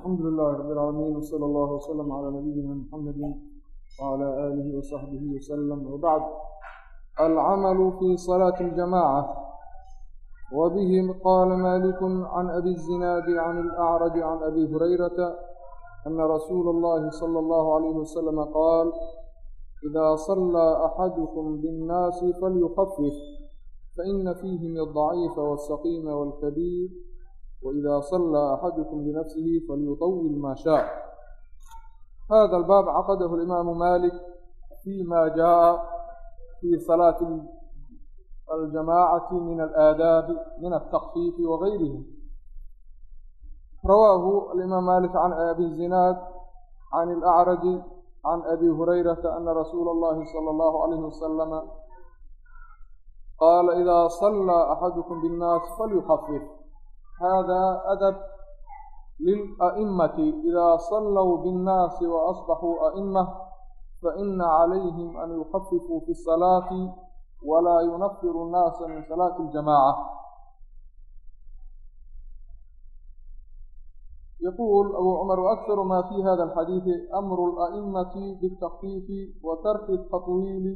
alxamdu lilahi rab اlcaalamiin wsala allahu wslm cala nabiyina mxamedi wcala aalihi wasaxbihi wslm wbacd alcamalu fi salaati اljamaca wbihi qala maliku can abi الzinaadi can اlأcraj can abi hurayrata ana rasuula اllahi salى اllahu عalayh wasalam qaal إida صlى axadukum bالnaasi falyukfif faina fiihim الضaciifa wالsaqiima wاlkabiir وإida صlى أxadkm لنfسه falyuطwil ma shaء hada الbاb caqadh الإmam malik fيma jaءa fي صلاaة الجamاعaة min الآdاab min التkفيf وغayrih rawaahu الإmam malik عan abi الزinaad عan الأعrج عan abi هurayرaةa أna rasuul الlahi slى الlه عlيه وsلم qاla إida صlى أxadkm bالnaas falyukfif hada adab lila'immati idaa sallow biاnnaasi wa asbaxuu a'imma faina calayhim an yukhafifuu fi salaati walaa yunafiru nnaasa min salaati اljamaaca yquul abu cmar وأkثar ma fi hada الxadiiثi amru الأئmaةi bالتkفiifi وtarki التطwiili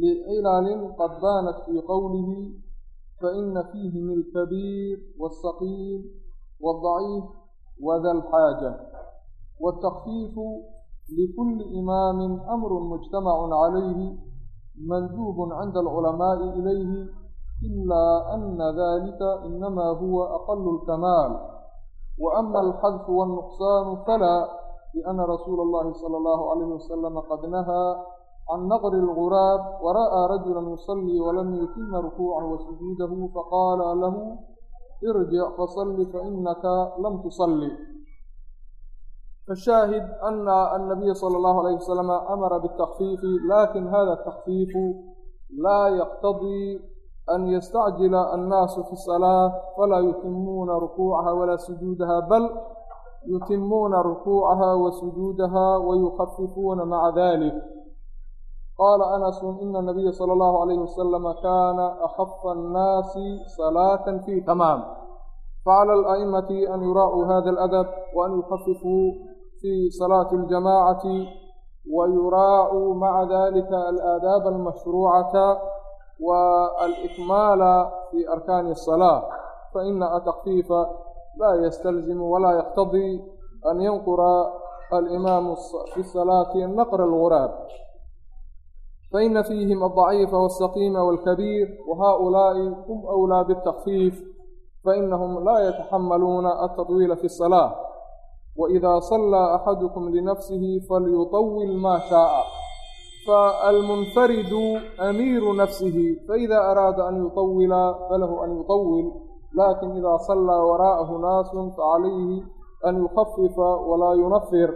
لcilal qad baanat fii qowlihi فإن فيهم الكبير والسقيم والضعيف وذا الحاجة والتخفيف لكل إمام أمر مجتمع عليه مندوب عند العلماء إليه إلا أن ذلك إنما هو أقل الكمال وأما الحذف والنقصان فلا لأن رسول الله صلى الله عليه وسلم قد نهى can naqri alguraab wara'aa rajula yusallii walam yutima rukuucahu wasujuudahu faqaala lahu irjic fasalli fainaka lam tusalli fashaahid ana annabiya sala allahu alayh wasalam amara bitakfiifi laakiin hada atakfiifu laa yaqtadii an yastacjila annaasu fi salaa falaa yutimuuna rukuucaha walaa sujuudaha bal yutimuuna rukuucaha wa sujuudaha wayukafifuuna maca dalik qala anasu ina nabiya sala allahu alayhi wasalama kana akhafa annaasi salaata fi tamaam facala ala'imati an yuraa'uu hada aladab waan yukafifuu fi salaati aljamacati wa yuraacuu maca dalika alaadaab almashruucata wa alikmaala fi arkaani asalaa faina atakfiifa laa yastalzimu walaa yaqtadii an yanqura alimaamu fi salaati naqra فإن فيهم الضعيف والسقيم والكبير وهؤلاء هم أولى بالتخفيف فإنهم لا يتحملون التطويل في الصلاة وإذا صلى أحدكم لنفسه فليطول ما شاء فالمنفرد أمير نفسه فإذا أراد أن يطول فله أن يطول لكن إذا صلى وراءه ناس فعليه أن يخفف ولا ينفر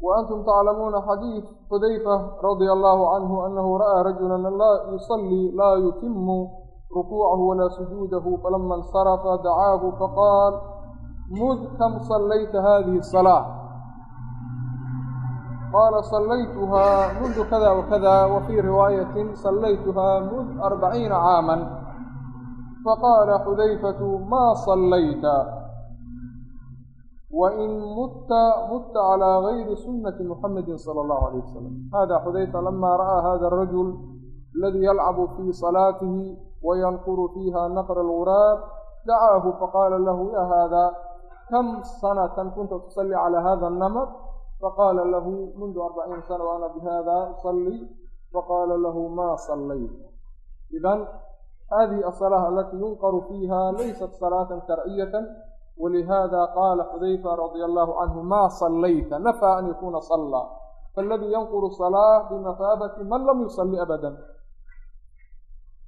وأنتم تعلمون حديث حذيفة رضي الله عنه أنه رأى رجلا لا يصلي لا يتم ركوعه ولا سجوده فلما انصرف دعاه فقال مذ كم صليت هذه الصلاة قال صليتها منذ كذا وكذا وفي رواية صليتها منذ أربعين عاما فقال حذيفة ما صليت wain mutta mutta calىa gayri sunati muxamedi salى اllahu alayh wasalam hada xudayfa lama ra'aa hada arajul aladi yalcabu fii salaatihi wayanquru fiiha naqra alguraab dacaahu faqaala lahu ya hada kam sanatan kunta tusalli calى hada الnamr faqaala lahu mundu arbaciina sana waana bihada usalli faqaala lahu ma sallayt idan hadihi aلصalaaة alati yunqaru fiiha laysat salaata sharciyata ولهذا قال xudayfa رضي الله عnه ma صlayta نفى an yakuna صlى فاladي ynqر الصلاة بمثاaبة man lam يصلi أbdا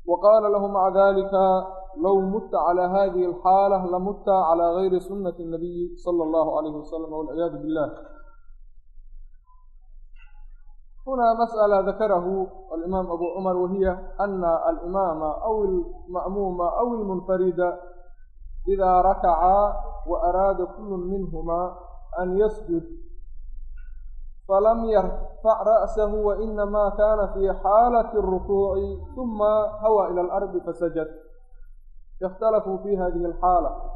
وqاla lh mعa ذlika low muta عlى hadiه الxاalة lamuta عlى غayri suنaة النabiyi slى الlه عlيه وsلم والعiyاadu bالlah هنا مسألة ذكره الإمام أبو عمر وهي أن الإمام أو المأموم أو المنفرد إذا ركع وأراد كل منهما أن يسجد فلم يرفع رأسه وإنما كان في حالة الركوع ثم هوى إلى الأرض فسجد اختلفوا في هذه الحالة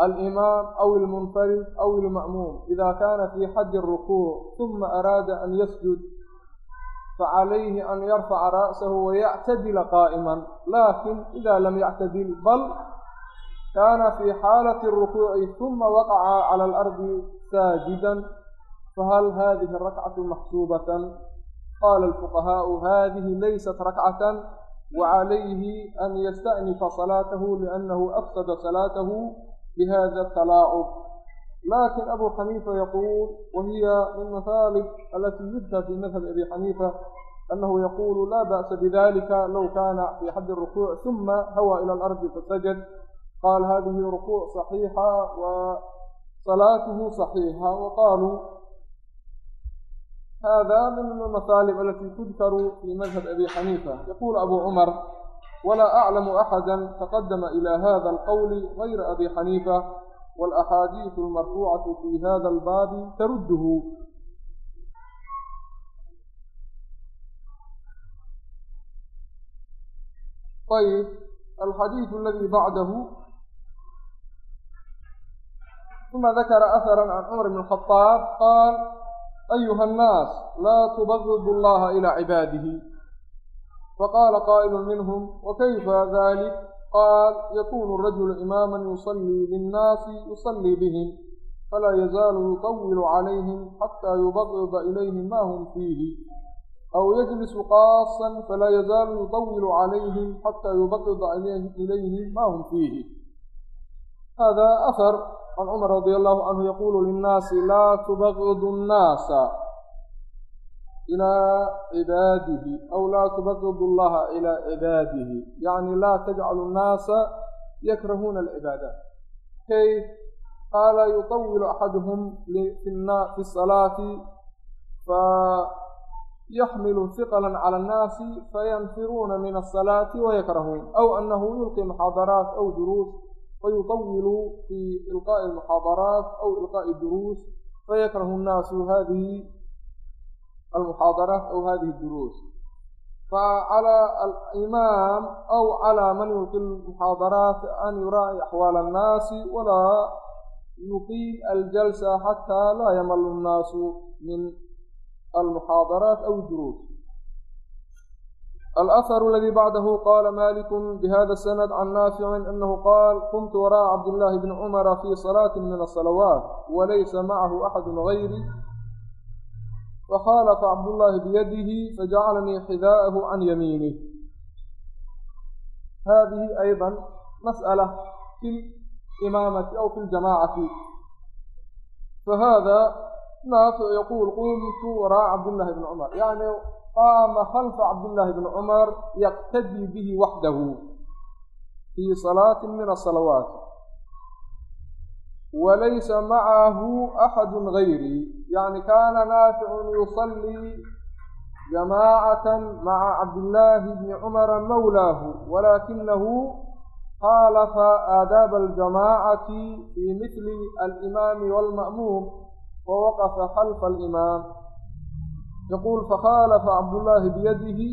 alimaam aw ilmunfarid aw ilma'muum ida kana fii xaddi rukuuc uma araada an yasjud facalayhi an yarfaca ra'sahu wayactadila qaa'iman lakin ida lam yactadil bal kana fii xaalati rukuuci uma waqaca cala alardi saajidan fahal hadihi rakcatu maxsuubatan qala alfuqahaau hadihi laysat rakcatan wacalayhi an yasta'nifa salaatahu liannahu afsada salaatahu bihada atalaacub laakiin abu xaniifa yaquul wahiya min mahalib alati yudkar fi madhab abi xaniifa anahu yaqulu la ba'sa bidalika low kana fi xaddi rukuuc uma hawa ila alardi fasajad qaal hadihi rukuuc صaxiixa wa salaatuhu صaxiixa waqaaluu hada min almasaalib alati tudkaru fi madhab abi xaniifa yaqul abu cumar walaa aclamu axada taqadama ila hada alqowli gayra abi xaniifa walaxaadiisu almarfuucatu fi hada albaabi tarudduhu ayb alxadiidu aladi bacdahu uma dakara ahara can cumar bn khadaab qaal ayuha annaas laa tubadidu allaha ilaa cibaadihi faqaala qaa'ilu minhum wakayfa dalik qaal yakunu rajulu imaama yusallii linnaasi yusallii bihim falaa yazaalu yuطawilu calayhim xataa yubadida ilayhim ma hum fiihi aw yajlisu qaasan falaa yazaalu yuطawilu calayhim xataa yubadida ilayhim ma hum fiihi hada ahar can cumar radi allahu canhu yaqulu linnaasi laa tubagidu nnaasa ilaa cibaadihi aw laa tubagidu allaha ilaa cibaadihi yacni laa tajcalu nnaasa yakrahuuna alcibaadaat kayf qaala yuطawilu axaduhum fi salaati fayaxmilu hiqla cala annaasi fayanfiruuna min asalaati wayakrahuun aw anahu yulqi muxaadaraat aw duruus فيطول في إلقاء المحاضرات أو إلقاء الدروس فيكره الناس هذه المحاضرات أو هذه الدروس فعلى الإمام أو على من يلقي المحاضرات أن يراعي أحوال الناس ولا يقيم الجلسة حتى لا يمل الناس من المحاضرات أو الدروس الأثر الذي بعده قال مالك بهذا السند عن نافع أنه قال قمت وراء عبد الله بن عمر في صلاة من الصلوات وليس معه أحد غيري فخالف عبد الله بيده فجعلني حذاءه عن يمينه هذه أيضا مسألة في الإمامة أو في الجماعة فهذا نافع يقول قمت وراء عبد الله بن عمر يعني qaama khalfa cabdillaahi bni cumar yaqtadii bihi waxdahu fii salaatin min asalawaat walaysa macahu axadu gayrii yacni kaana naaficun yusallii jamaacatan maca cabdillaahi bni cumara mawlaahu walaakinahu khaalafa aadaaba aljamaacati fii mithli alimaami waalma'muum wawaqafa khalfa alimaam yaquul fakhaalafa cabdullaahi biyadihi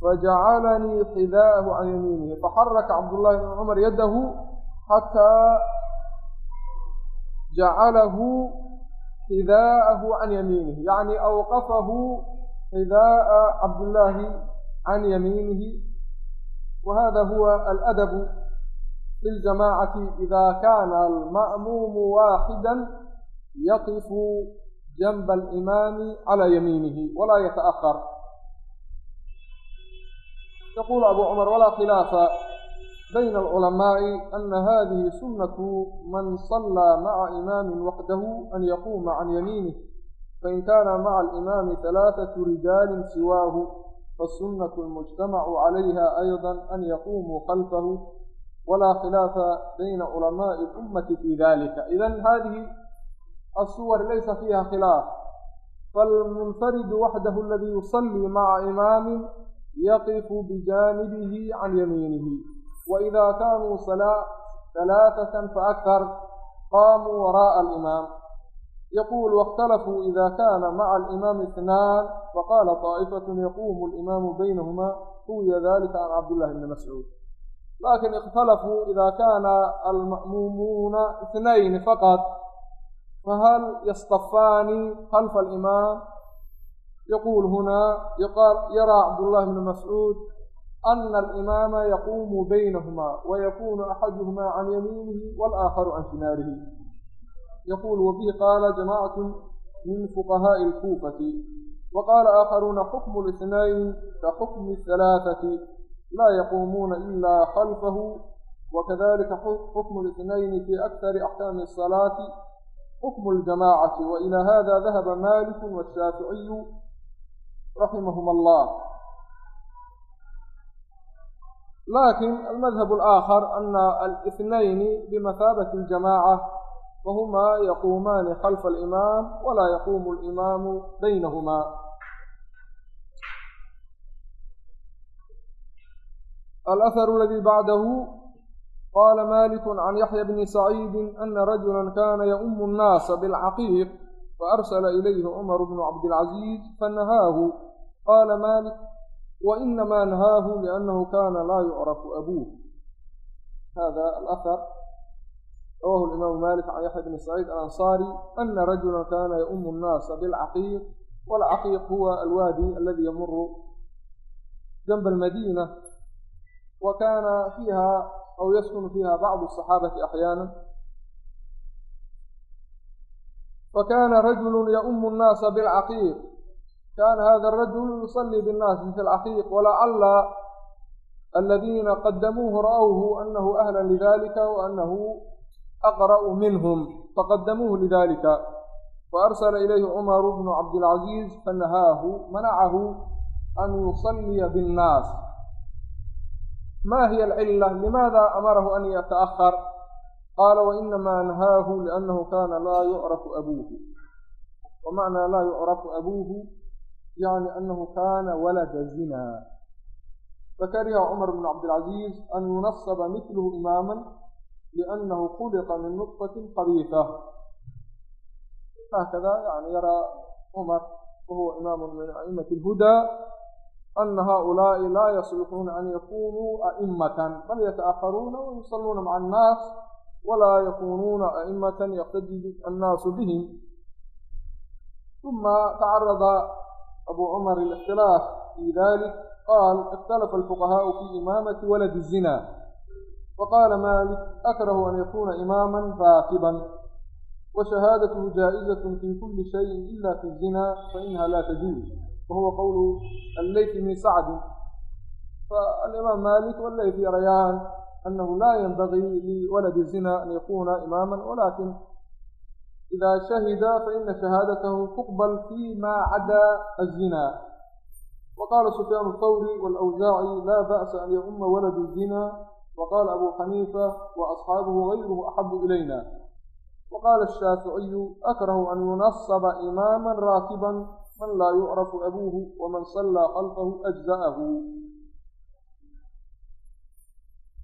fajacalanii xidaa'ahu can yamiinihi faxaraka cabdullaahi bn cumar yadahu xataa jacalahu xidaa'ahu can yamiinihi yacni awqafahu xidaa'a cabdullaahi can yamiinihi wahada huwa aladabu fi ljamaacati ida kaana alma'muumu waaxida yaqifu janba alimaami calaa yamiinihi walaa yata'ahar yaquulu abu cumar walaa khilaafa bayna alculamaa'i ana hadihi sunnatu man sallaa maca imaamin waxdahu an yaquuma can yamiinih fain kaana maca alimaami halaathatu rijaalin siwaahu fasunnatu almujtamacu calayha ayda an yaquumuu khalfahu walaa khilaafa bayna culamaa'i alummati fi dalika idan hadihi الsuwr laysa fiiha khilaaf fاlmunfaridu waxdahu اladii yusلii maca imaami yaqifu bijaanibihi can yamiinihi waإida kaanuu ثalaaثaة faأkhar qaamuu waraaءa اlimaam yaqul wاkhtalafuu ida kaana maca alimaami اtnaan faqaala طaaئifaة yaquumu اlimaamu baynahuma huwiya dalika can cabdالlahi bni mascuud laakiin اkhtalafuu ida kaana alma'muumuuna اثnayn faqط فهل يصطفان خلف الإمام يقول هنا يقال يرى عبد الله بن مسعود أن الإمام يقوم بينهما ويكون أحدهما عن يمينه والآخر عن شماله يقول وبه قال جماعة من فقهاء الكوفة وقال آخرون حكم الاثنين كحكم الثلاثة لا يقومون إلا خلفه وكذلك حكم الاثنين في أكثر أحكام الصلاة حكم الجماعة وإلى هذا ذهب مالك والشافعي رحمهما الله لكن المذهب الآخر أن الاثنين بمثابة الجماعة وهما يقومان خلف الإمام ولا يقوم الإمام بينهما الأثر الذي بعده qala maliku can yaxya bni saciidi ana rajula kana yaumu الnaasa bاlcaqiiq faarsla ilayhi cumar bnu cabdilcaziiz fanahaahu qala malik wainama nahaahu liannahu kana laa yucrafu abuuh hada alahar rawahu imaamu malik can yaxya bni saciid alansaari ana rajula kana yaumu الnaasa biاlcaqiiq wاlcaqiiq huwa alwaadi aladi yamuru janba almadiina wa kaana fiiha أو يسكن فيها بعض الصحابة أحيانا فكان رجل يؤم الناس بالعقيق كان هذا الرجل يصلي بالناس في العقيق ولعل الذين قدموه رأوه أنه أهلا لذلك وأنه أقرأ منهم فقدموه لذلك فأرسل إليه عمر بن عبد العزيز فنهاه منعه أن يصلي بالناس ما هي العلة لماذا أمره أن يتأخر قال وإنما نهاه لأنه كان لا يعرف أبوه ومعنى لا يعرف أبوه يعني أنه كان ولد زنا فكره عمر بن عبد العزيز أن ينصب مثله إماما لأنه خلق من نطفة قبيحة هكذا يعني يرى عمر وهو إمام من أئمة ana haؤulaaءi laa yصلxuuna an yakunuu aئimaةa bal yataأharuuna وayusaluuna mعa الnaas walaa yakunuuna aئimaةa yqtadi الnaasu bihim ثuma tacarada abu cmar الاkhtilaaf fii dalik qaal اkhtalafa الfuqahaaءu fii imaamati waladi الzinaa faqaala malik akrahu an yakuuna imaama raakiban وشhahaadath jaaئizaة fii kuli شhayءi ila fi الzinaa faإnha la tajuuz تجوز وهو قول الليث بن سعد فالإمام مالك والليث يريان أنه لا ينبغي لولد الزنا أن يكون إماما ولكن إذا شهد فإن شهادته تقبل فيما عدا الزنا وقال سفيان الثوري والأوزاعي لا بأس أن يؤم ولد الزنا وقال أبو حنيفة وأصحابه غيره أحب إلينا وقال الشافعي أكره أن ينصب إماما راكبا man laa yucrafu abuuhu waman sallaa khalfahu ajza'ahu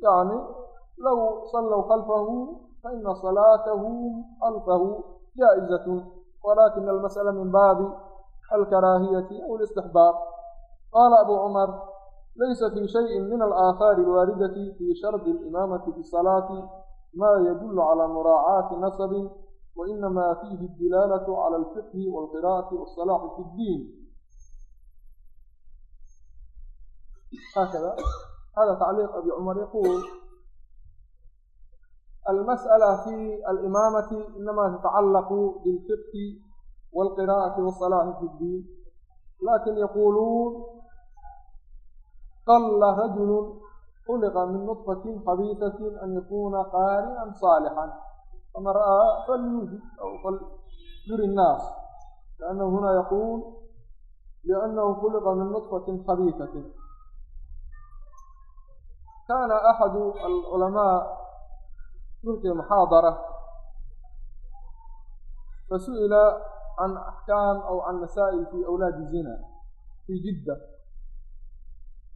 yani low sallow khalfahu faina salaatahu khalfahu jaa'izatun walakin almas'ala min baabi alkaraahiyati aw alistixbaab qaala abu cumar laysa fii shayin min alaahaari alwaaridati fii shardi alimaamati bisalaati maa yadullu calaa muraacaati nasabin وإنما فيه الدلالة على الفقه والقراءة والصلاح في الدين هكذا هذا تعليق أبي عمر يقول المسألة في الإمامة إنما تتعلق بالفقه والقراءة والصلاح في الدين لكن يقولون قل رجل خلق من نطفة خبيثة أن يكون قارئا صالحا فمن رأى فليوجد أو فليري الناس لأنه هنا يقول لأنه خلق من نطفة خبيثة كان أحد العلماء يلقي محاضرة فسئل عن أحكام أو عن مسائل في أولاد الزنا في جدة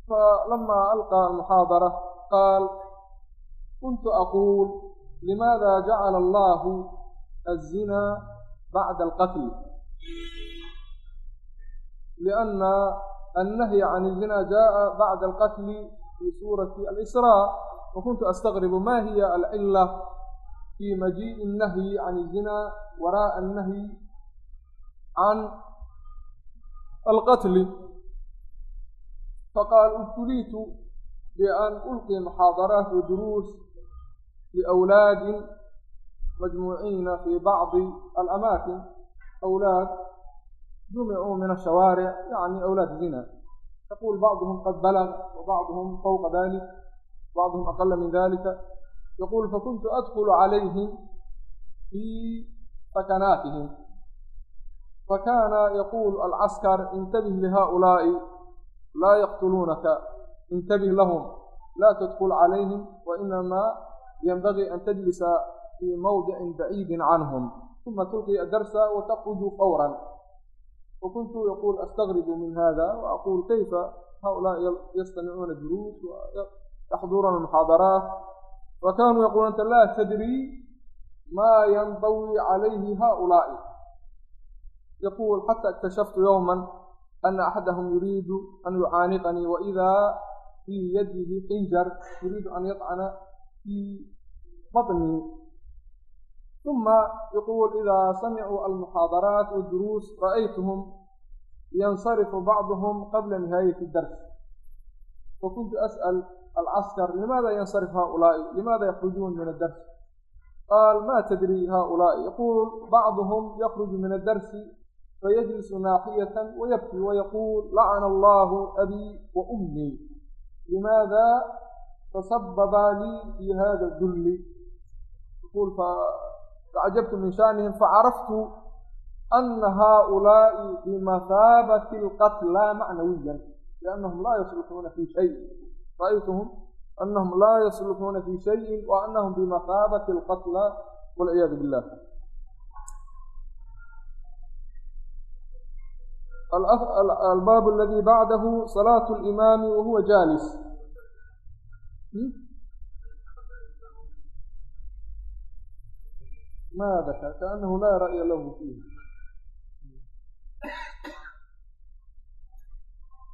فلما ألقى المحاضرة قال كنت أقول limaada jacala allaahu azinaa bacda alqatl lianna annahyi can izina jaءa bacda alqatli fii suurati alisraa wakuntu astaqribu ma hiya alcila fii majiiءi الnahyi can izina waraaءa annahyi can alqatli faqaal ubtuliitu bian ulqi muxaadaraat waduruus liأwlaadi majmuuciina fi bacdi alamaakin awlaad jumicuu min ashawaaric yani awlaad zina yaqul bacduhum qad balag wabacduhum fawqa dalik bacduhum aqala min dalika yaqul fakuntu adkulu calayhim fii sakanaatihim fakana yaqul alcaskar intabih lihaؤulaa'i laa yaqtuluunaka intabih lahum laa tadkul calayhim wainamaa ينبغي أن تجلس في موضع بعيد عنهم ثم تلقي الدرس وتخرج فورا وكنت يقول أستغرب من هذا وأقول كيف هؤلاء يستمعون الدروس ويحضرون المحاضرات وكانوا يقولون أنت لا تدري ما ينطوي عليه هؤلاء يقول حتى اكتشفت يوما أن أحدهم يريد أن يعانقني وإذا في يده خنجر يريد أن يطعن في بطني ثم يقول إذا سمعوا المحاضرات والدروس رأيتهم ينصرف بعضهم قبل نهاية الدرس فكنت أسأل العسكر لماذا ينصرف هؤلاء لماذا يخرجون من الدرس قال ما تدري هؤلاء يقول بعضهم يخرج من الدرس فيجلس ناحية ويبكي ويقول لعن الله أبي وأمي لماذا tasababa lii fi hada dulli yaqul facajabtu min shaanihim facaraftu ana haؤulaa'i bimathaabati alqatla macnawiyan liannahum laa yasluxuuna fi shay ra'aytuhum anahum laa yasluxuuna fi shayin wa anahum bimathaabati alqatla walciyaadu billah albaab aladi bacdahu salaatu alimaami wahuwa jaalis ma daka kaanahu laa ra'ya lahu fiih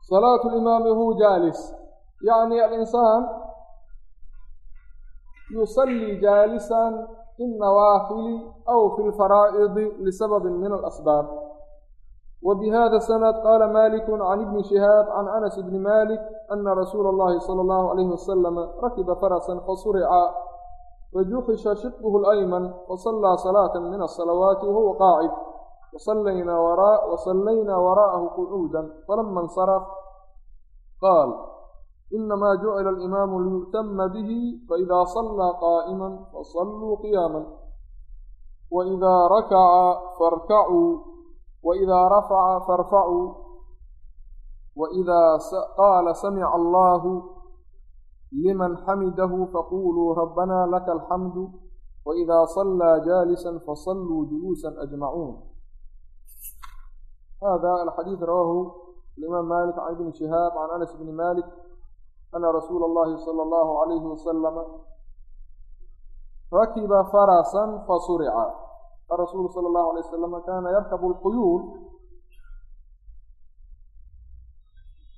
salaatu alimaami wahuwa jaalis yacni alinsaan yusallii jaalisan fi الnawaafili aw fi lfaraa'idi lisababi min alasbaab وبهذا السند قال مالك عن ابن شهاب عن أنس بن مالك أن رسول الله صلى الله عليه وسلم ركب فرسا فصرع فجحش شقه الأيمن وصلى صلاة من الصلوات وهو قاعد وصلينا وراء وصلينا وراءه قعودا فلما انصرف قال إنما جعل الإمام ليؤتم به فإذا صلى قائما فصلوا قياما وإذا ركع فاركعوا وإذا رفع فارفعوا وإذا قال سمع الله لمن حمده فقولوا ربنا لك الحمد وإذا صلى جالسا فصلوا جلوسا أجمعون هذا الحديث رواه الإمام مالك عن ابن شهاب عن أنس بن مالك أن رسول الله صلى الله عليه وسلم ركب فرسا فصرع الرسول صلى الله عليه وسلم كان يركب الخيول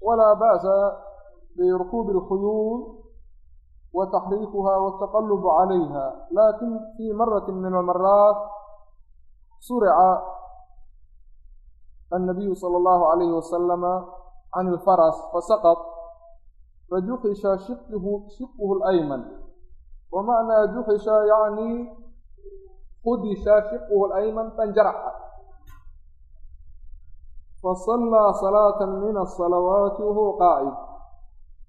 ولا بأس بركوب الخيول وتحريكها والتقلب عليها لكن في مرة من المرات سرع النبي صلى الله عليه وسلم عن الفرس فسقط فجuxشha شقه الأيمن ومعنى جحش يعني qudisha shiqhu alayman fanjaraxa fasallaa salaata min asalawaati wahuwa qaacid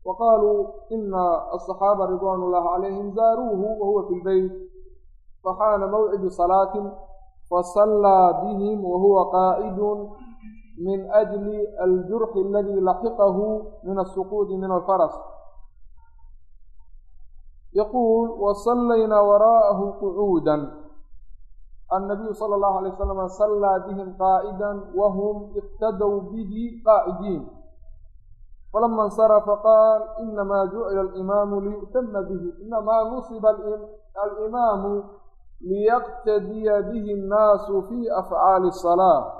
wa qaaluu ina asaxaaba ridwaan ullahi calayhim zaaruuhu wahuwa fi lbeyt faxaana mawcidu salaatin fasallaa bihim wahuwa qaacidun min ajli aljurxi aladii laxiqahu min asuquudi min alfaras yaquul wasallaynaa waraa'ahu qucuudan النبي صلى الله عليه وسلم صلى بهم قاعدا وهم اقتدوا به قاعدين فلما انصرف قال إنما جعل الإمام ليؤتم به إنما نصب الإمام ليقتدي به الناس في أفعال الصلاة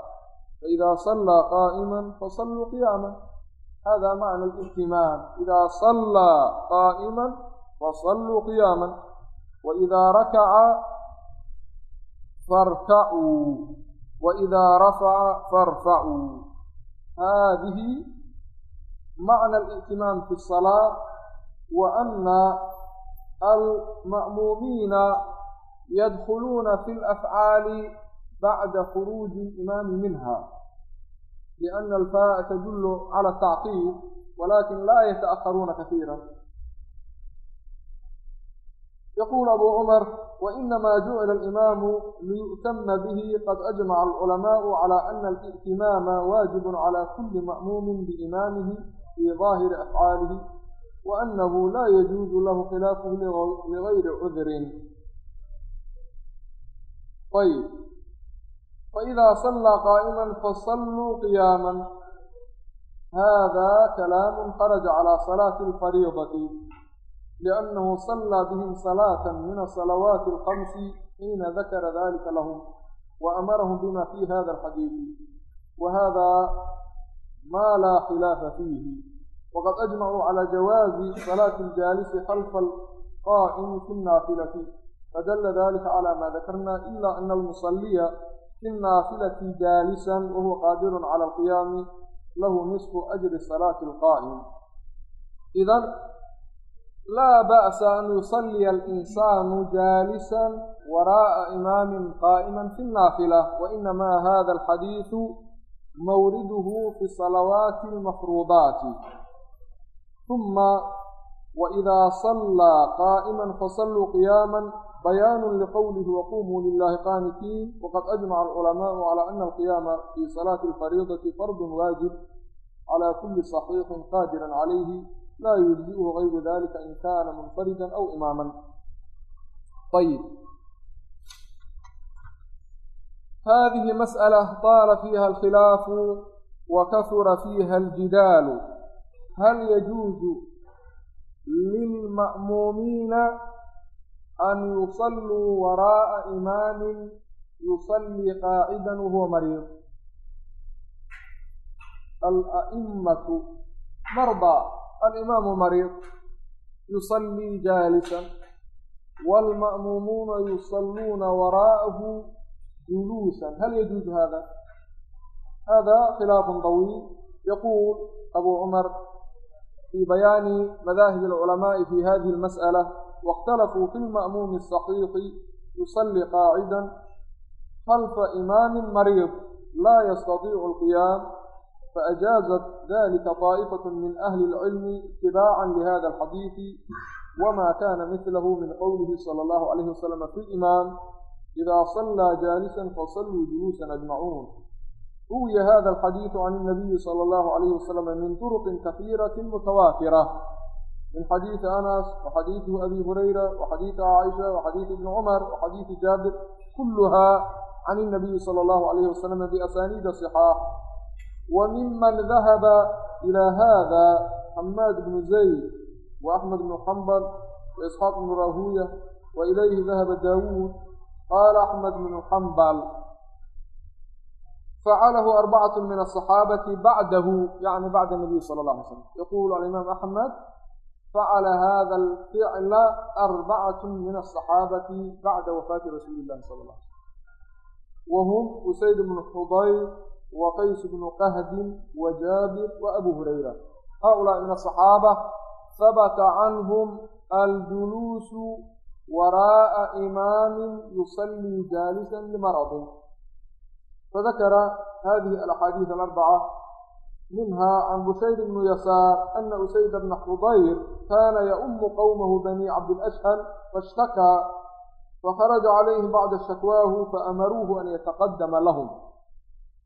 فإذا صلى قائما فصلوا قياما هذا معنى الاهتمام إذا صلى قائما فصلوا قياما وإذا ركع فاركعوا وإذا رفع فارفعوا هذه معنى الائتمام في الصلاة وأن المأمومين يدخلون في الأفعال بعد خروج الإمام منها لأن الفاء تدل على التعقيب ولكن لا يتأخرون كثيرا kahiira yqul abu cmar wainama jucila alimaamu liyu'tama bihi qad ajmaca alculamaءu calى ana ali'timaama waajib calى kuli ma'muumin biimaamihi fii ظaahiri afcaalihi waanahu la yajuuzu lahu khilaafuhu ligayri cudrin ayb faإida صlىa qaa'ima fasalluu qiyaama hada kalaamu kharaja calى salaati اlfariidati لأنه صلى بهم صلاة من الصلوات الخمس حين ذكر ذلك لهم وأمرهم بما في هذا الحديث وهذا ما لا خلاف فيه وقد أجمعوا على جواز صلاة الجالس خلف القائم في النافلة فدل ذلك على ما ذكرنا إلا أن المصلي في النافلة جالسا وهو قادر على القيام له نصف أجر الصلاة القائم إذا laa ba'sa an yusalliya alinsaanu jaalisan waraa'a imaamin qaa'iman fi nnaafila wainamaa hada alxadiidu mawriduhu fi salawaati almafruudaati. Uma waidaa sallaa qaa'iman fasalluu qiyaaman bayaanu liqowlihi waqumuu lilahi qaanitiin waqad ajmaca alculamaau calaa ana alqiyaama fi salaati alfariidati fardun waajib calaa kuli saxiixin qaadiran calayhi laa yujzi'uhu gayru dalika in kana munfarida aw imaaman ayib hadihi masألة طaala fiiha alkhilaafu wa kahura fiiha aljidaalu hal yajuuzu lilma'muumiina an yusalluu waraa'a imaamin yusallii qaacidan wahuwa mariid ala'imatu mardaa alimaamu mariid yusallii jaalisan waalma'muumuuna yusalluuna waraa'ahu juluusan hal yajuuzu hada hada khilaafun طawiil yaquul abu cumar fii bayaani madaahib alculamaa'i fi hadihi almas'ala waاkhtalafuu fi lma'muumi asaxiixi yusallii qaacidan khalfa imaamin mariid laa yastatiicu alqiyaam فأجازت ذلك طائفة من أهل العلم اتباعا لهذا الحديث وما كان مثله من قوله صلى الله عليه وسلم في الإمام إذا صلى جالسا فصلوا جلوسا أجمعون روي هذا الحديث عن النبي صلى الله عليه وسلم من طرق كثيرة متوافرة من حديث أنس وحديث أبي هريرة وحديث عائشة وحديث ابن عمر وحديث جابر كلها عن النبي صلى الله عليه وسلم بأسانيد صحاح وممن ذهب إلى هذا حماد بن زيد وأحمد بن حنبل وإسحاق بن راهوية وإليه ذهب داود قال أحمد بن حنبل فعله أربعة من الصحابة بعده يعني بعد النبي صلى الله عليه وسلم يقول الإمام أحمد فعل هذا الفعل أربعة من الصحابة بعد وفاة رسول الله صلى الله عليه وسلم وهم أسيد بن حضير وqays بن qhdin وjاbir وأbu hurayra. Haؤulaaءi min الصxaabة habta canهm aljuluus وaraءa imaami yuصlii jaalisa لmarضi fadakara hadihi alaxaadiis alarbacة minha can bushayr bn yasaar ana usayd bna xudayr kana yaumu qowmah bani cabdilashhal faاshtakaa fakharaja calayhim bacda shakwaahu faamaruuhu an yataqadama lahm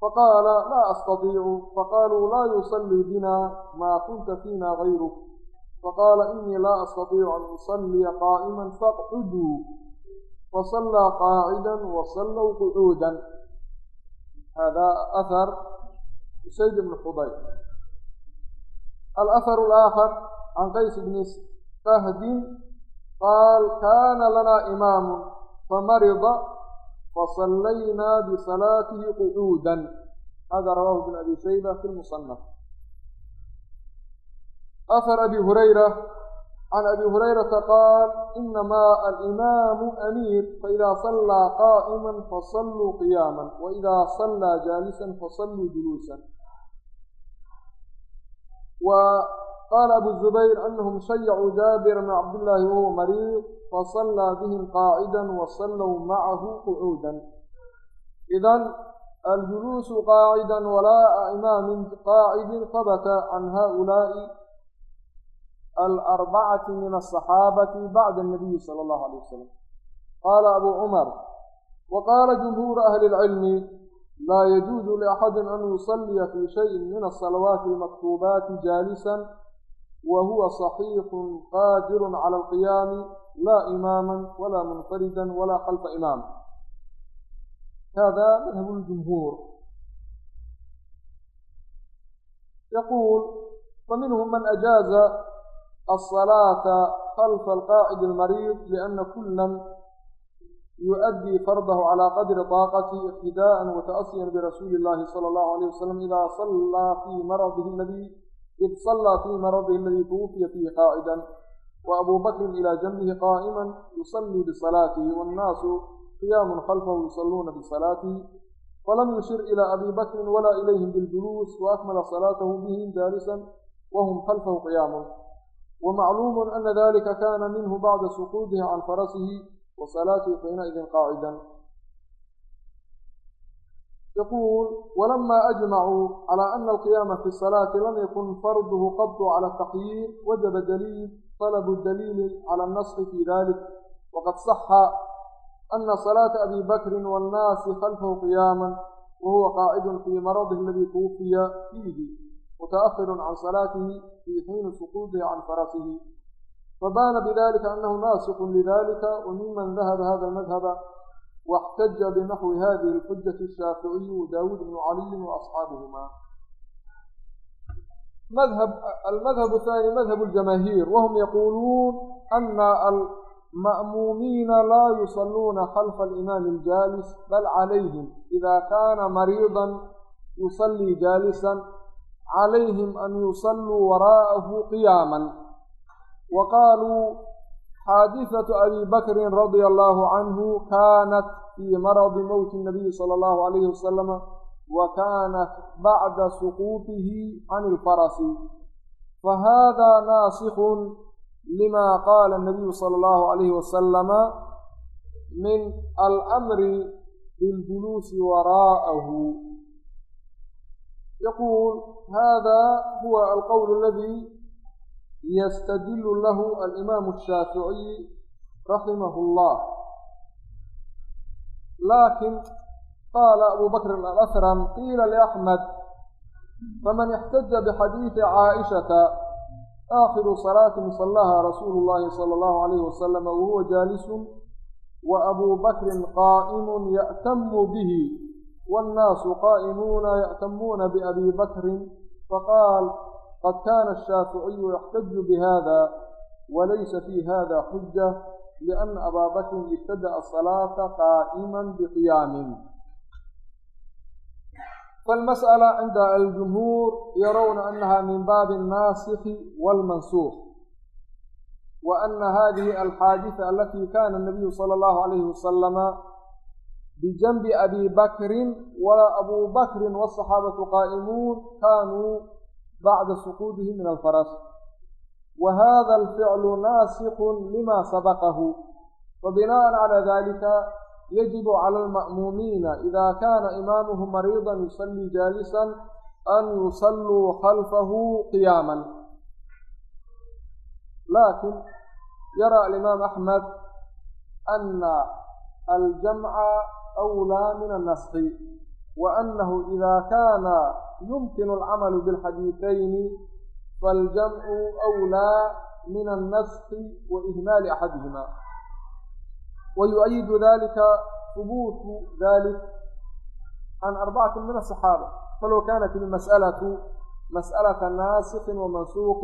faqaala laa astadiicu faqaaluu laa yusallii bina maa kunta fiina gayruk faqaala inii laa astadiicu an usalliya qaa'iman faqcuduu fasallaa qaacidan wasallow qucuudan hada ahar usayd bn xudayr alahar alaakhar can qays bni fahdin qaal kaana lanaa imaamu famarida fasallaynaa bisalaatihi qucuudan hada rawaahu bn abi shayba fi lmusanaf ahar abi hurayra can abi hurayrata qaal inamaa alimaamu amiir faidaa sallaa qaa'iman fasalluu qiyaaman waidaa sallaa jaalisan fasalluu juluusan qaala abu zubayr anahum shayacuu jaabira bna cabdillaahi wahuwa mariid fasallaa bihim qaacida wasallow macahu qucuudan idan aljuluusu qaacida walaa'a imaamin qaacidin habata can haؤulaa'i alarbacati min aلصaxaabati bacda الnabiyi salى اllahu alيyه wasalam qaala abu cumar wa qaala jumhuuru ahli اlcilmi laa yajuuzu liaxadi an yusalliya fii shayin min asalawaati almaktuubaati jaalisan wa huwa saxiixun qaadirun cala alqiyaami laa imaaman walaa munfaridan walaa khalfa imaam hada madhabu ljumhuur yaquul faminhum man ajaaza الصلاة خلف القاعد المريض لأن كلا يؤدي فرضه على قدر طاقته اقتداء وتأسيا برسول الله صلى الله عليه وسلم إذا صلى في مرضه الذي id sallaa fii maradihi aladii tuwufiya fiihi qaacida وأbu bakrin ilى janbihi qaa'ima yuصlii bصalaatihi wالnaasu qiyaamu khalfahu yusaluuna bصalaatihi falam yushir ilى abi bakrin walaa ilayhim biاljuluus waakmala salaatahu bihim jaalisan wahum khalfahu qiyaamun wamacluumu ana dalika kana minhu bacda suquudihi can farasihi wa salaatihi xiinaidin qaacidan يقول ولما أجمعوا على أن القيام في الصلاة لم يكن فرضه قط على التقييد وجب دليل طلب الدليل على النص في ذلك وقد صح أن صلاة أبي بكر والناس خلفه قياما وهو قائد في مرضه الذي توفي فيه متأخر عن صلاته في حين سقوطه عن فرسه فبان بذلك أنه ناسخ لذلك وممن ذهب هذا المذهب واxتج بنحو hذه الxujaة الshaafiعiy وdاwd بن عaliي وأصxaabهma المdhب الثاني mdhب الجamاhيr وhm yquluun أنa الmأmuumiina laa يصلوuna خلفa الإimaam الجاliس bal عlayهm إda kana mariiضا يصلي جاlisا عlayهm an يصلوu وراءahu قiyاamا وqاaluu xاadiثaة أbي bakri رadي الله عanه kanت fii maradi mowti nabiyi sala allahu alayhi wasalama wa kaanat bacda suquutihi can ilfarasi fahada naasikun lima qaala nabiyu sala allahu alayhi wasalama min alamri biاljuluusi waraa'ahu yaquul hada huwa alqowl aladi yastadilu lahu alimaamu ashaaficiy raximahu اllah laakiin qaala abu bakrin alasram qiila liaxmed faman ixtaja bixadiidi caaishata aakhiru salaatin sallaha rasuulu llahi sala allahu alayhi wasalam wahuwa jaalisun wa abuu bakrin qaa'imun ya'tamu bihi wannaasu qaa'imuuna ya'tamuuna biabii bakrin faqaal qad kaana ashaaficiyu yaxtaju bihada walaysa fii hada xuja لأن أبا بكر ابتدأ الصلاة قائما بقيام فالمسألة عند الجمهور يرون أنها من باب الناسخ والمنسوخ وأن هذه الحادثة التي كان النبي صلى الله عليه وسلم بجنب أبي بكر وأبو بكر والصحابة قائمون كانوا بعد سقوده من الفرس وهذا الفعل ناسق لما سبقه وبناء على ذلك يجب على المأمومين إذا كان إمامه مريضا يصلي جالسا أن يصلوا خلفه قياما لكن يرى الإمام أحمد أن الجمع أولى من النسخ وأنه إذا كان يمكن العمل بالحديثين faاljamcu أwlىa min الnaski wa ihmaali axadihima ويؤيد ذلك ثبوت ذلك عن أربعة من الصحابة فلو كانت المسألة مسألة ناسخ ومنسوق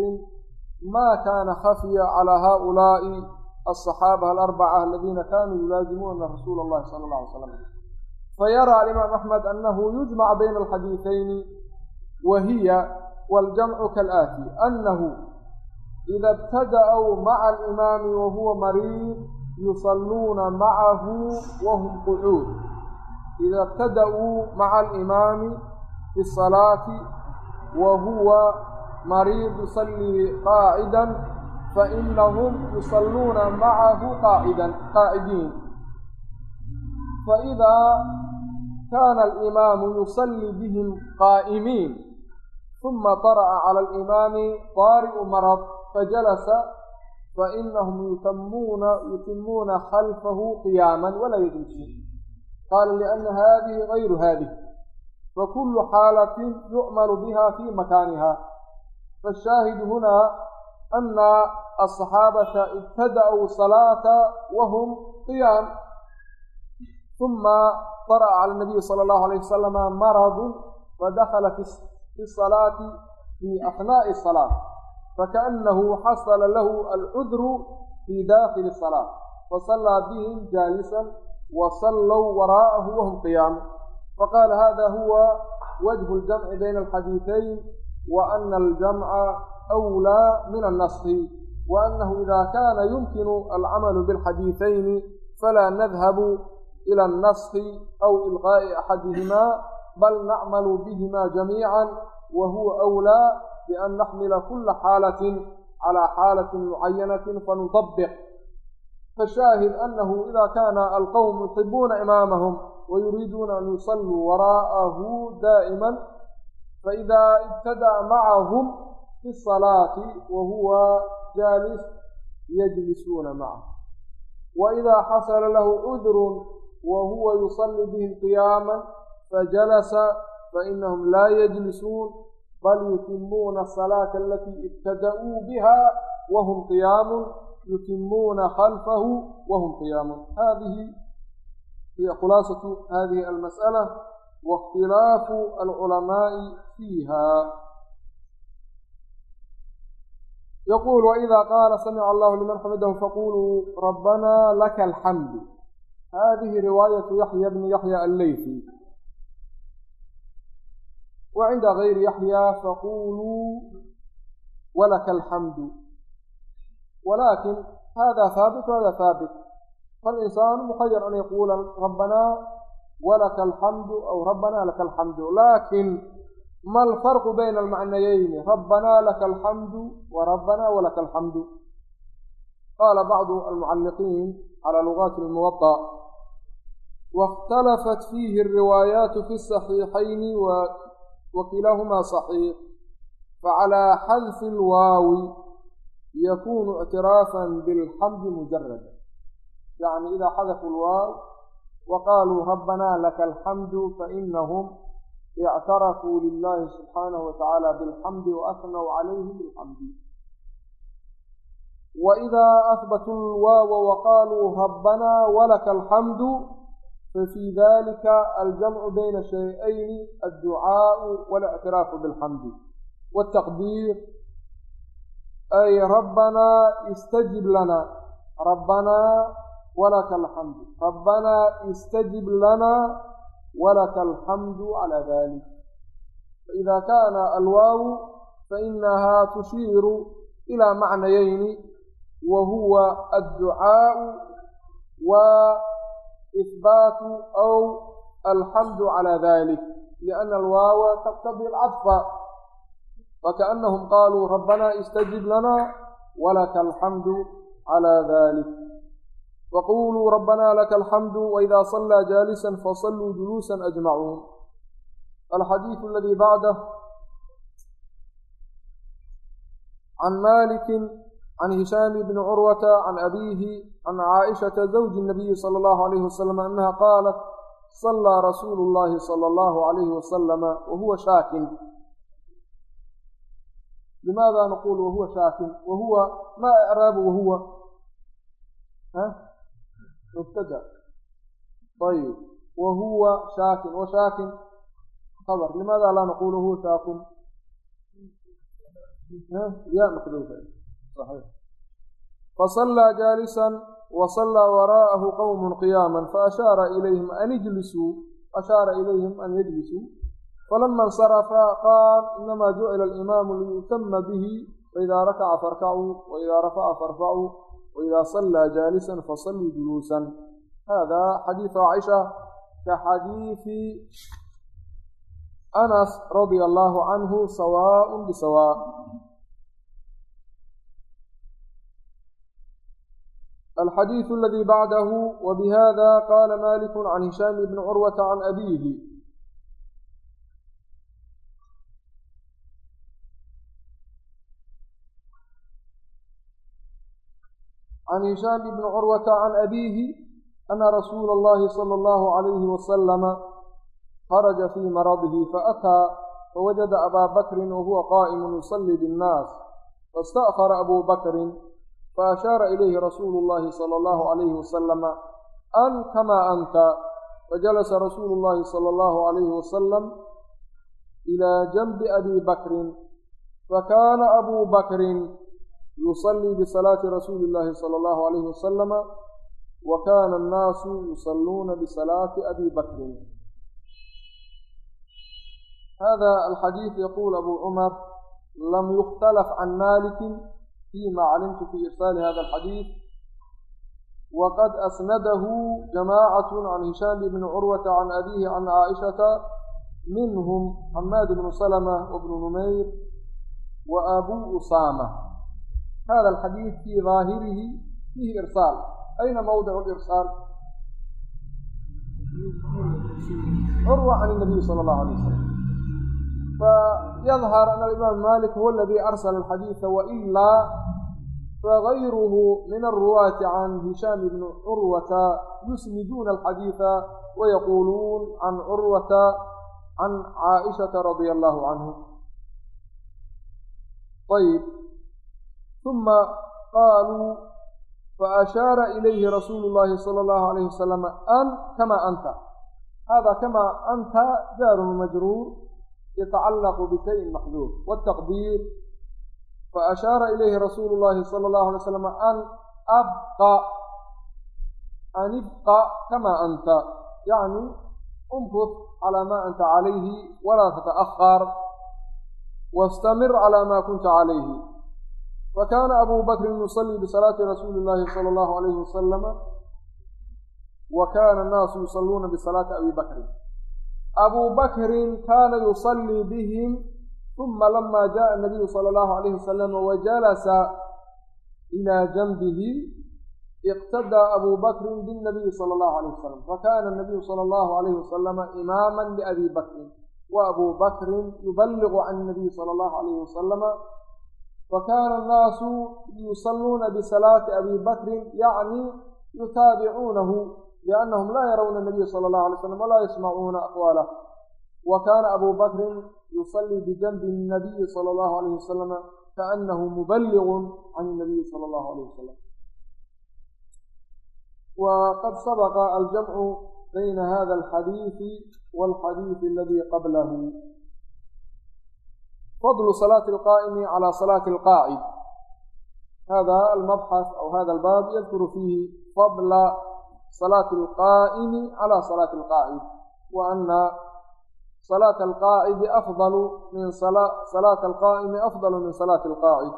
ما كان خفي على هؤلاء الصحابة الأربعة الذين كانوا يلازمون رسول الله صلى الله عليه وسلم فيرى الإمام أحمد أنه يجمع بين الحديثين وهي والجمع كالآتي أنه إذا ابتدأوا مع الإمام وهو مريض يصلون معه وهم قعود إذا ابتدأوا مع الإمام في الصلاة وهو مريض يصلي قاعدا فإنهم يصلون معه قاعدا قاعدين فإذا كان الإمام يصلي بهم قائمين uma طara'a cala alimaami qaari'u marad fajalasa fainahum yutamuuna yutimuuna khalfahu qiyaaman walaa yajlisun qaala liana hadihi gayru hadih fakulu xaalatin yucmalu biha fi makaaniha fashaahidu hunaa ana asxaabata ibtada'uu salaata wahum qiyaam uma طara'a cala nabiyi sala allahu alayh wasalama maradun fadakala الصلاة في أثناء الصلاة فكأنه حصل له العذر في داخل الصلاة فصلى بهم جالسا وصلوا وراءه وهم قيام فقال هذا هو وجه الجمع بين الحديثين وأن الجمع أولى من النص وأنه إذا كان يمكن العمل بالحديثين فلا نذهب إلى النص أو إلغاء أحدهما bal nacmalu bihima jamiica wa huwa أwlىa bian naxmila kula xaalaة calى xaalaة mucayanaة fanuطabiq fashaahid anahu ida kaana alqowm yuxibuuna imaamahum wayuriiduuna an yusalluu waraa'ahu daa'iman faida ibtada macahum fi الsalaati wa huwa jaalis yajlisuuna macahu waida xasala lahu cudru wa huwa yusali bihim qiyaama fajalasa fainahum laa yajlisuun bal yutimuuna asalaata alatii ibtada'uu biha wahum qiyaamun yutimuuna khalfahu wahum qiyaamun hadihi hiya khulaasatu hadihi almas'ala waاkhtilaafu alculamaa'i fiiha يقول وإذا قال سمع الله لمن حمده فقولوا ربنا لك الحمد. هذه رواية يحيى بن يحيى الليثي. وعnda غayri yaحyى faquluu walaka alxamdu walakin hada haabit hada haabit falinsaanu mukhayar an yaquula rabbanaa walaka alxamdu aw rabbana laka alxamdu laakiin ma alfarqu bayna almacnayeyni rabbanaa laka alxamdu wa rabbanaa walaka alxamdu qaala bacdu almucalliqiin calى lugaati اlmuwaطa واkhtalafat fiihi الriwaayaat fi الصaxiixayn وكلاهما صحيح فعلى حذف الواو يكون اعترافا بالحمد مجردا يعني إذا حذفوا الواو وقالوا ربنا لك الحمد فإنهم اعترفوا لله سبحانه وتعالى بالحمد وأثنوا عليه بالحمد وإذا أثبتوا الواو وقالوا ربنا ولك الحمد ففي ذلك الجمع بين شيئين الدعاء والاعتراف بالحمد والتقدير أي ربنا استجب لنا ربنا ولك الحمد ربنا استجب لنا ولك الحمد على ذلك فإذا كان الواو فإنها تشير إلى معنيين وهو الدعاء و إثبات أو الحمد على ذلك لأن الواو تقتضي العطف فكأنهم قالوا ربنا استجب لنا ولك الحمد على ذلك وقولوا ربنا لك الحمد وإذا صلى جالسا فصلوا جلوسا أجمعون الحديث الذي بعده عن مالك can hishaami bni curwata can abiihi can caaishata zawji nabiyi sala allahu alayhi wasalam annaha qaalat sallaa rasuulu llahi sala allahu alayhi wasalama wahuwa shaakin limaada naqul wahuwa shaakin wahuwa ma icraabu wahuwa mubtada ayb wahuwa shaakin wa shaakin khabar limaada laa naqul wahuwa shaakun ya maqduufa fasallaa jaalisan wa sallaa waraa'ahu qowmun qiyaaman faashaara ilayhim an ijlisuu ashaara ilayhim an yajlisuu falama insarafa qaal inamaa jucila alimaamu liyutama bihi faidaa rakaca farkacuu waidaa rafaca farfacuu waidaa sallaa jaalisan fasalluu juluusan hada xadiidu caaisha ka xadiidi anas radia allahu canhu sawaaء bisawaa الحديث الذي بعده وبهذا قال مالك عن هشام بن عروة عن أبيه عن هشام بن عروة عن أبيه أن رسول الله صلى الله عليه وسلم خرج في مرضه فأتى فوجد أبا بكر وهو قائم يصلي بالناس فاستأخر أبو بكر فأشار إليه رسول الله صلى الله عليه وسلم أن كما أنت فجلس رسول الله صلى الله عليه وسلم إلى جنب أبي بكر فكان أبو بكر يصلي بصلاة رسول الله صلى الله عليه وسلم وكان الناس يصلون بصلاة أبي بكر هذا الحديث يقول أبو عمر لم يختلف عن مالك فيما علمت في إرسال هذا الحديث وقد أسنده جماعة عن هشام بن عروة عن أبيه عن عائشة منهم حماد بن سلمة وابن نمير وأبو أسامة هذا الحديث في ظاهره فيه إرسال أين موضع الإرسال؟ عروة عن النبي صلى الله عليه وسلم فيظهر أن الإمام مالك هو الذي أرسل الحديث وإلا فغيره من الرواة عن هشام بن عروة يسندون الحديث ويقولون عن عروة عن عائشة رضي الله عنه طيب ثم قالوا فأشار إليه رسول الله صلى الله عليه وسلم أن كما أنت هذا كما أنت جار مجرور يتعلق بشيء محذوف والتقدير فأشار إليه رسول الله صلى الله عليه وسلم أن أبقى أن ابقى كما أنت يعني انفث على ما أنت عليه ولا تتأخر واستمر على ما كنت عليه فكان أبو بكر يصلي بصلاة رسول الله صلى الله عليه وسلم وكان الناس يصلون بصلاة أبي بكر أبو بكر كان يصلي بهم ثم لما جاء النبي صلى الله عليه وسلم وجلس إلى جنبه اقتدى أبو بكر بالنبي صلى الله عليه وسلم فكان النبي صلى الله عليه وسلم إماما لأبي بكر وأبو بكر يبلغ عن النبي صلى الله عليه وسلم فكان الناس يصلون بصلاة أبي بكر يعني يتابعونه لأنهم لا يرون النبي صلى الله عليه وسلم ولا يسمعون أقواله وكان أبو بكر يصلي بجنب النبي صلى الله عليه وسلم كأنه مبلغ عن النبي صلى الله عليه وسلم وقد سبق الجمع بين هذا الحديث والحديث الذي قبله فضل صلاة القائم على صلاة القاعد هذا المبحث أو هذا الباب يذكر فيه فضل salaat alqaa'imi calaa salaati alqaa'id wa ana salaata alqaa'idi afdalu min salaata alqaa'imi afdalu min salaati alqaa'id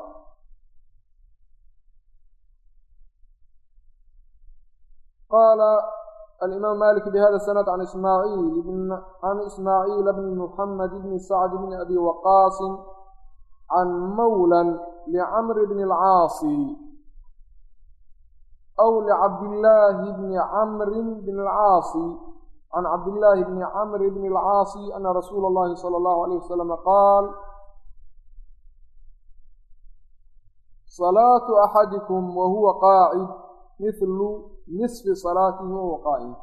qaala الإمام مالك بهذا السند عن إسماعيل بن عن إسماعيل بن محمد بن سعد بن أبي وقاص عن مولى لعمرو بن العاصي أو لعبد الله بن عمرو بن العاص عن عبد الله بن عمرو بن العاص أن رسول الله صلى الله عليه وسلم قال صلاة أحدكم وهو قاعد مثل نصف صلاته وهو قائم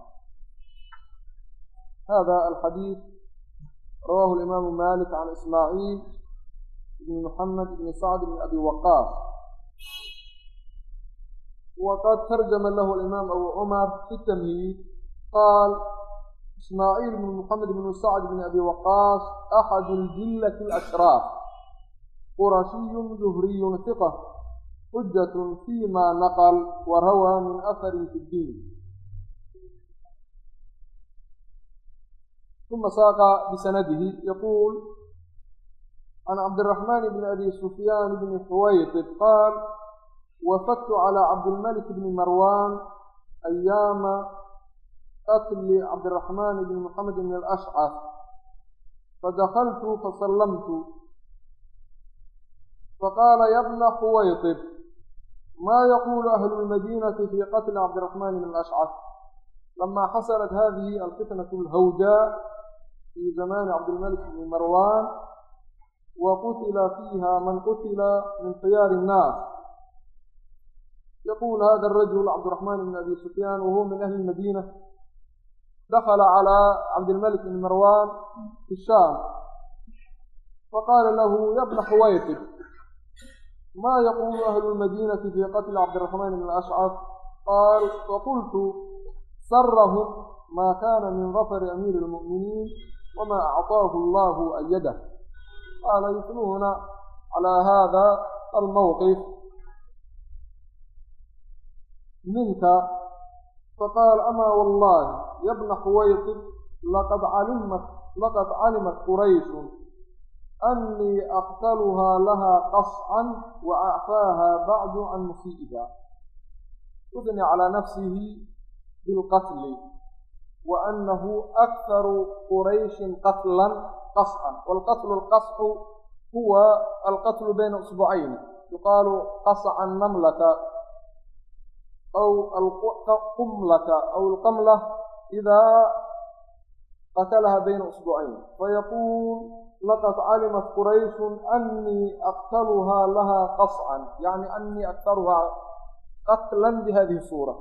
هذا الحديث رواه الإمام مالك عن إسماعيل بن محمد بن سعد بن أبي وقاص وقد ترجم له الإمام أبو عمر في التمهيد قال إسماعيل بن محمد بن سعد بن أبي وقاص أحد الجلة الأشراف قرشي زهري ثقة حجة فيما نقل وروى من أثر في الدين ثم ساق بسنده يقول عن عبد الرحمن بن أبي سفيان بن حويطب قال wafadtu calaa cabdilmalik bni marwan ayaama qatli cabdiraxmaan bni moxamed bni alashcaf fadakaltu fasallamtu faqaala yabna xuwaytib maa yaquulu ahlu lmadiinati fii qatli cabdiraxmaan bni alashcaf lama xasalat hadihi alfitnat alhawjaa fii zamaani cabdilmalik bni marwan wa qutila fiiha man qutila min khiyaari innaas yaquul hada arajul cabdiraxmaan bn abi sufyaan wahuwa min ahli lmadiina dakala calaa cabdilmalik bni marwan fi shaam faqaala lahu yabna xuwaytib ma yaquulu ahlu lmadiinati fii qatli cabdiraxmaan bn ashcaf qaal faqultu sarahum ma kana min dafri amiiri lmu'miniin wama acطaahu allahu ayadah qaala yusnuuna calaa hada almawqif minka faqaal amaa wallahi yabna xuwaytib laqad calimat laqad calimat qurayshun annii aqtaluhaa lahaa qascan wa acfaaha bacdu can musii'iha udni calaa nafsihi bilqatli wa annahu akharu qurayshin qatlan qascan waalqatlu alqascu huwa alqatlu bayna usbucayn. Yuqaalu qasca namlata aw alqumlata aw alqamla idaa qatalaha bayna usbucayn fayaquul laqad calimat qurayshun annii aqtaluhaa lahaa qascan yacni annii aktaruhaa qatlan bihadihi suura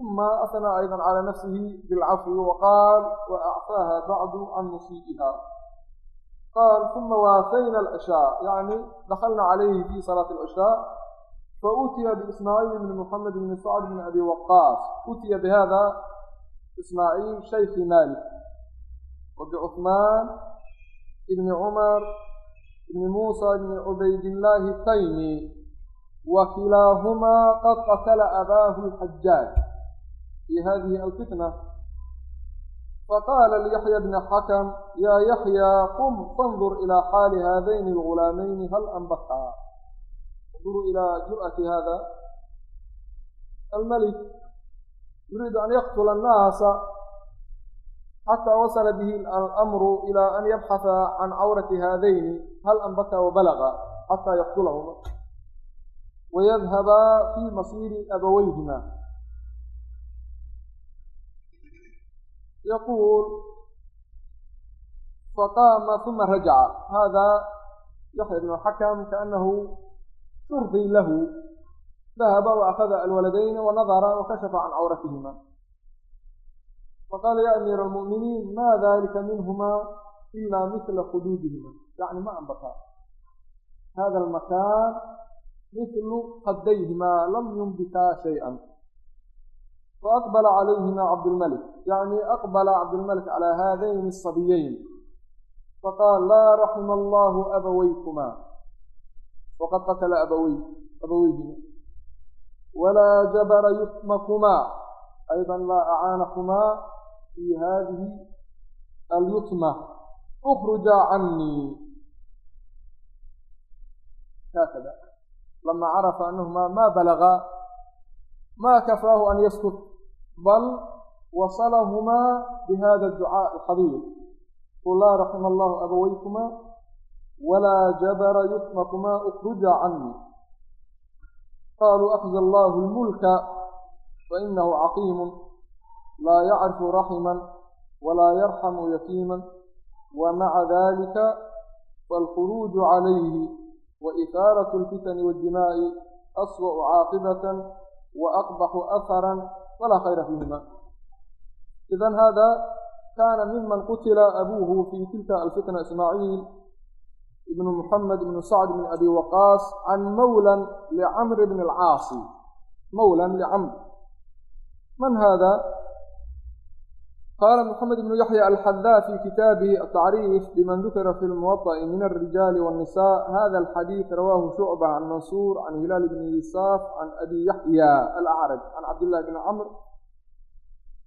uma asnaa ayda calى nafsihi bilcafwi waqaal waacfaaha bacdu can musii'iha qaal uma waafayna alcishaa yacni dakalna calayhi fi salaati alcishaa fautiya biismaaciil bni muxamed bni sacd bni abi waqaas utiya bihada ismaaciil shayki malik wa bicuثmaan ibni cumar ibni muusa ibni cubaydillaahi taymi wa kilaahumaa qad qatala abaahu lxajaaj fi hadihi alfitna faqaala liyaxya bni xakam yaa yaxya qum fandur ilaa xaali haadayni algulaamayni hal anbataa انظروا إلى جرأة هذا الملك يريد أن يقتل الناس حتى وصل به الأمر إلى أن يبحث عن عورة هذين هل أنبت وبلغ حتى يقتلهما ويذهب في مصير أبويهما يقول فقام ثم رجع هذا يحيى بن الحكم كأنه turdi lahu dahaba waakhada alwaladayni wanadara wakashafa can cawratihima faqaala ya amiira almu'miniin ma dalika minhuma ila mila khuduudihima yacni ma anbataa hada almakaan mithlu qaddayhima lam yunbitaa shayئa faaqbala calayhima cabdulmalik yacni aqbala cabdulmalik calaa haadayni asabiyayn faqaal laa raxima allahu abawaykuma wqad qatla abawey abaweyhima walaa jabara yutmakumaa ayda laa acaanakumaa fi hadihi alyutma ukhrujaa canii haakada lama carafa anahuma ma balaga ma kafaahu an yaskut bal wasalahumaa bihada ducaaء alxabiir qul laa raxima allahu abaweykuma walaa jabara yutmakumaa ukruja canii qaaluu akza allahu lmulka fainahu caqiimu laa yacrifu raximan walaa yarxamu yatiiman wa maca dalika faalkhuruuju calayhi wa ihaaratu alfitani waddimaa'i aswa'u caaqibatan wa aqbaxu aharan walaa khayra fiihima idan hada kaana miman qutila abuuhu fi tilka alfitna ismaaciil ibn muxamed ibn sacd bn abi waqaas can mawlan licamr bn alcaasi mawlan licamr man hada qaala moxamed ibnu yaxya alxadaa fi kitaabihi atacriif biman dukira fi lmuwaطa'i min alrijaali wاnnisa hada alxadiid rawaahu shucba can mansuur can hilaal bni yisaaf can abi yaxya alacraj can cabdillahi bni camr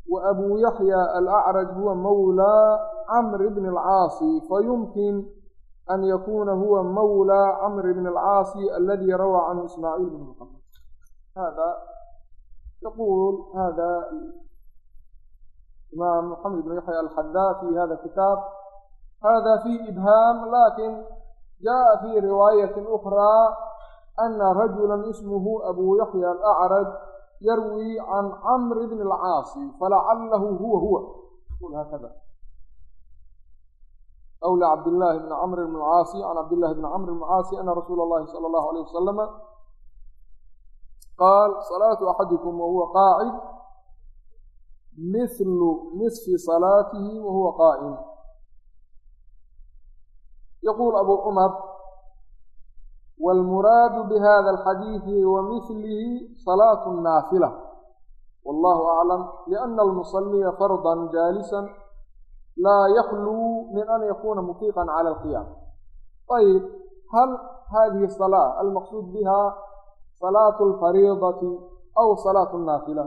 wa abu yaxya alacraj huwa mawla camr bn alcaasi fayumkin an yakuna huwa mawlى camr bn اlcaasi aladi rawى canhu ismaaciil bn muxamed hada yaqul hada imaam moxamed bn yaxya alxadaa fi hada kitaab hada fi ibhaam lakin jaءa fi riwaayati أkrى ana rajula ismhu abu yaxya alacraj yarwi can camr bn اlcaasi falacalahu huwa huwa hakada aw lcabdillaahi bni camr bn caasi can cabdillahi bni camr bn caasi ana rasuula اllahi sala allahu alayh wasalama qaal salaatu axadikum wahuwa qaacid mihlu nisfi salaatihi wahuwa qaa'im yaquul abu cumar wاlmuraadu bihada alxadiidi wa mihlihi salaatu naafila wallahu aclam liana almusaliya farda jaalisan laa yakluu min an yakuna mufiiqan cala alqiyaam ayb hal hadihi salaa almaqsuud biha salaatu alfariidati aw salaatu naafila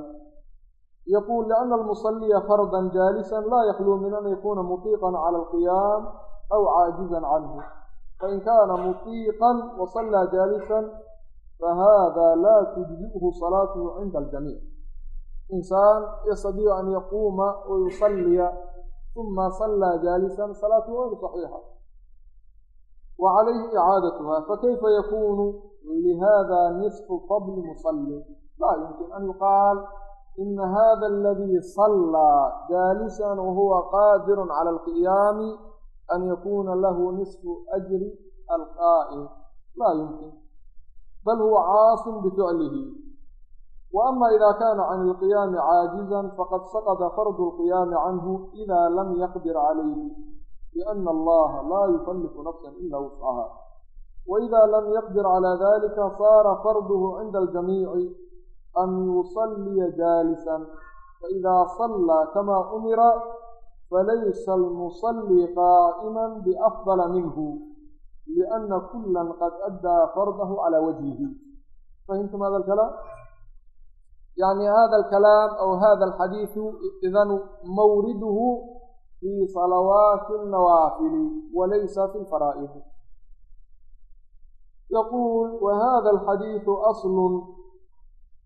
yaquul liana almusaliya fardan jaalisan laa yakluu min an yakuna mufiiqan cala alqiyaam aw caajizan canhu fain kaana mufiiqan wasallaa jaalisan fahada laa tujzi'hu salaatuhu cinda aljamiic insaan yastadiicu an yaquuma wayusaliya uma sallaa jaalisan salaatu wayru saxiixa wa calayhi icaadatuha fakayfa yakunu lihada nisfu fadli musallin laa yumkin an yuqaal ina hada aladii sallaa jaalisan wahuwa qaadirun cala alqiyaami an yakuna lahu nisfu ajri alqaa'im laa yumkin bal huwa caasin bificlihi وأma إida kana can الqiyaami caajiza faqad saqطa fardu الqiyaami canhu إida lam yaqdir calayhi لأna allaha laa yukalifu nafsa ila wuscaha وإida lam yaqdir calى dalika saara farduhu cinda اljamiici an yuصliya jaalisan faإida صlىa kama umira falaysa اlmuصlي qaa'ima bأfضla minhu لأna kula qad أddىa fardahu calى wajhihi fahimtum hada kala yani hada alkalaam aw hada alxadiidu idan mawriduhu fi salawaati alnawaafili walaysa fi lfaraa'idi yaquul wahada alxadiidu aslun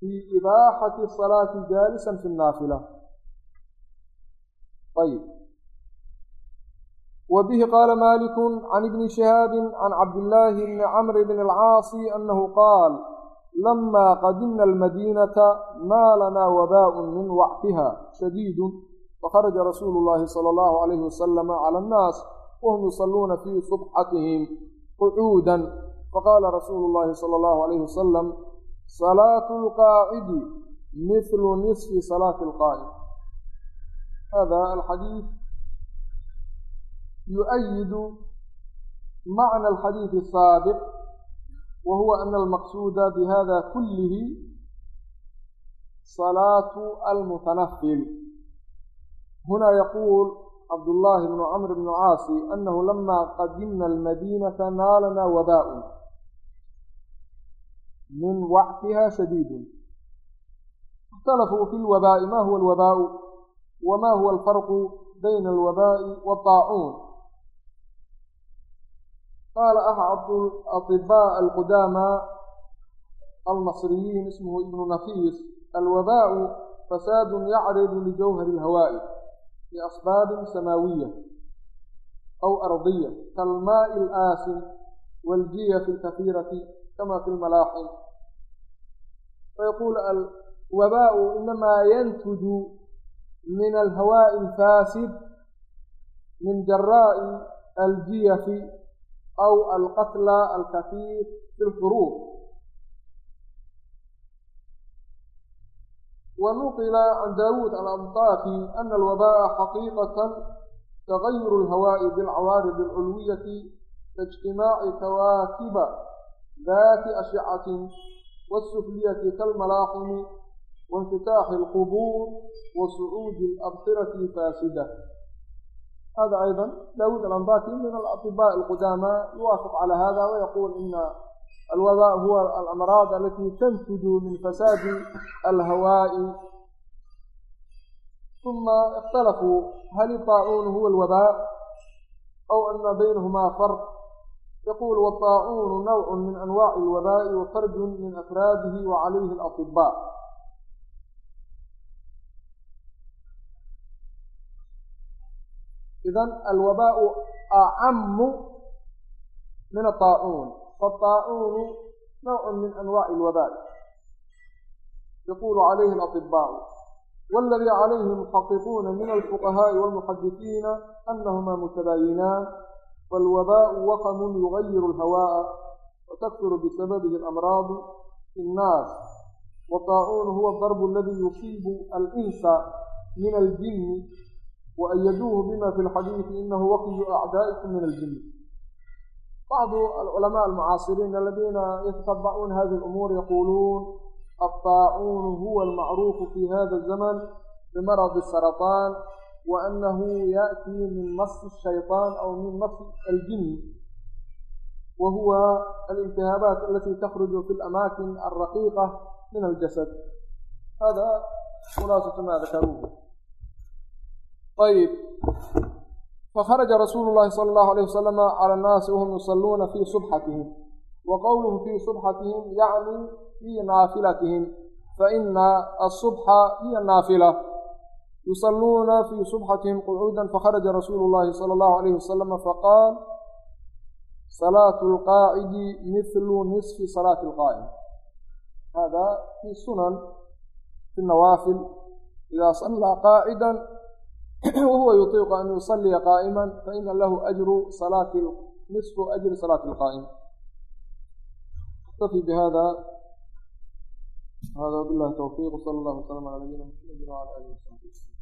fi ibaaxati asalaati jaalisan fi nnaafila ayb وبه قال مالك عن ابن شهاب عن عبد الله بن عمرو بن العاص أنه قال lama qadimna almadiinata naalanaa wabaa'un min wacfiha shadiidun fakharaja rasuulu llahi sala allahu alayhi wasalama cala annaas wahum yusalluuna fii subxatihim qucuudan faqaala rasuulu llahi sala allahu alayhi wasalam salaatu alqaacidi mithlu nisfi salaati alqaa'im hada alxadiid yuؤyidu macna alxadiidi asaabiq وهو أن المقصود بهذا كله صلاة المتنفل هنا يقول عبد الله بن عمرو بن عاص أنه لما قدمنا المدينة نالنا وباء من وعثها شديد اختلفوا في الوباء ما هو الوباء وما هو الفرق بين الوباء والطاعون qaala ahcad aطibaa alqudaama almasriyiin ismhu ibnu nafiis alwabaau fasaadun yacridu lijawhari اlhawaa'i biasbaabin samaawiya aw ardiya kalmaa'i alaasin wاljiyafi اlkahiirati kama fi lmalaaxin fayaquul alwabaau inamaa yantuju min alhawaa'i اlfaasid min jaraa'i aljiyafi أو القتل الكثير في الحروب ونقل عن داود الأنطاكي أن الوباء حقيقة تغير الهواء بالعوارض العلوية كاجتماع كواكب ذات أشعة والسفلية كالملاحم وانفتاح القبور وصعود الأبصرة فاسدة hada ayضa dawud alanbaki min alaطibاء اlqudama yuwaafiq calى hada wayaqul ina alwaba huwa alamraad alati tanfudu min fasaadi alhawaa'i uma اkhtalafuu hal iطaacuun huwa alwabaa aw ana baynahmaa farq yaqul waطaacuunu nawc min anwaci اlwabaa'i wa fardun min afraadihi wa calayhi alaطibاء idan alwabaau acamu min aطaacuun faطaacuunu nawcu min anwaaci اlwabaaء yaquulu calayhi اlaطibaaءu waladii calayhi muxaqiquuna min alfuqahaaءi walmuxadisiina anahumaa mutabaayinan wاlwabaءu waqamun yugayiru اlhawaaءa watakfuru bisababihi اlamraadu fi اnnaas waطaacuunu huwa darbu aladi yusiibu alinsa min aljini وأيدوه بما في الحديث إنه وكي أعدائكم من الجن بعض العلماء المعاصرين الذين يتتبعون هذه الأمور يقولون الطاعون هو المعروف في هذا الزمن بمرض السرطان وأنه يأتي من مس الشيطان أو من مس الجن وهو الالتهابات التي تخرج في الأماكن الرقيقة من الجسد هذا خلاصة ما ذكروه طيب فخرج رسول الله صلى الله عليه وسلم على الناس وهم يصلون في صبحتهم وقوله في صبحتهم يعني في نافلتهم فإن الصبح هي النافلة يصلون في صبحتهم قعودا فخرج رسول الله صلى الله عليه وسلم فقال صلاة القاعد مثل نصف صلاة القائم هذا في سنن في النوافل إذا صلى قاعدا وهو يطيق أن يصلي قائما فإن له أجر صلاة نصف أجر صلاة القائم اكتفي بهذا هذا بالله توفيق وصلى الله وسلم على نبينا محمد وعلى آله وصحبه وسلم